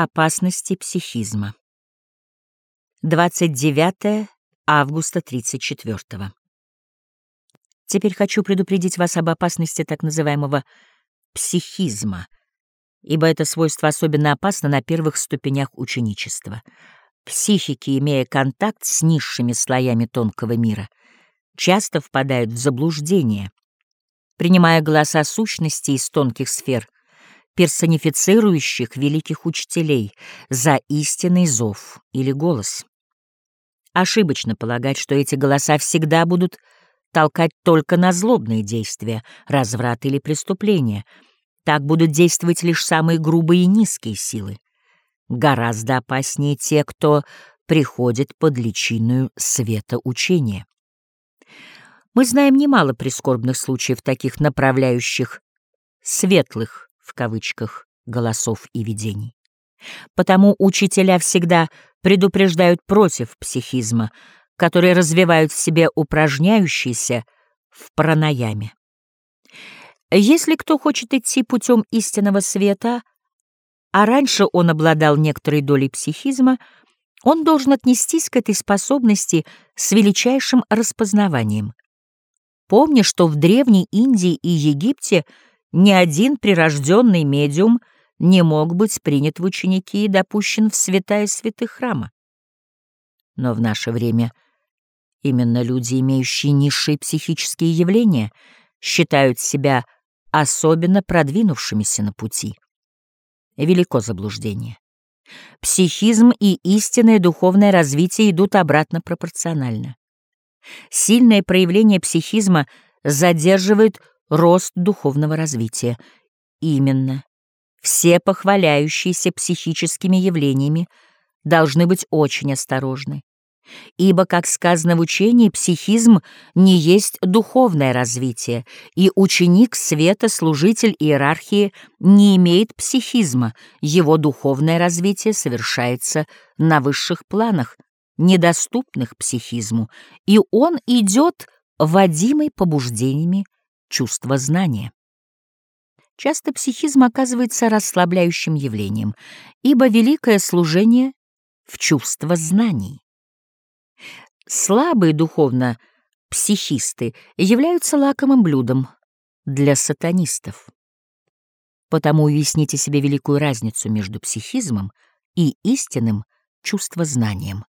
Опасности психизма. 29 августа 34 -го. Теперь хочу предупредить вас об опасности так называемого психизма, ибо это свойство особенно опасно на первых ступенях ученичества. Психики, имея контакт с низшими слоями тонкого мира, часто впадают в заблуждение, принимая голоса сущности из тонких сфер — персонифицирующих великих учителей за истинный зов или голос. Ошибочно полагать, что эти голоса всегда будут толкать только на злобные действия, разврат или преступления. Так будут действовать лишь самые грубые и низкие силы. Гораздо опаснее те, кто приходит под личиною света учения. Мы знаем немало прискорбных случаев таких направляющих светлых в кавычках голосов и видений. Потому учителя всегда предупреждают против психизма, который развивают в себе упражняющиеся в пранаяме. Если кто хочет идти путем истинного света, а раньше он обладал некоторой долей психизма, он должен отнестись к этой способности с величайшим распознаванием. Помни, что в Древней Индии и Египте – ни один прирожденный медиум не мог быть принят в ученики и допущен в святая святых храма. Но в наше время именно люди, имеющие низшие психические явления, считают себя особенно продвинувшимися на пути. Велико заблуждение. Психизм и истинное духовное развитие идут обратно пропорционально. Сильное проявление психизма задерживает рост духовного развития. Именно. Все похваляющиеся психическими явлениями должны быть очень осторожны. Ибо, как сказано в учении, психизм не есть духовное развитие, и ученик света, служитель иерархии, не имеет психизма, его духовное развитие совершается на высших планах, недоступных психизму, и он идет водимый побуждениями чувство знания. Часто психизм оказывается расслабляющим явлением, ибо великое служение в чувство знаний. Слабые духовно психисты являются лакомым блюдом для сатанистов. Потому уясните себе великую разницу между психизмом и истинным чувствознанием.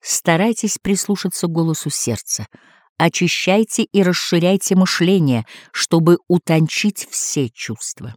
Старайтесь прислушаться к голосу сердца — очищайте и расширяйте мышление, чтобы утончить все чувства.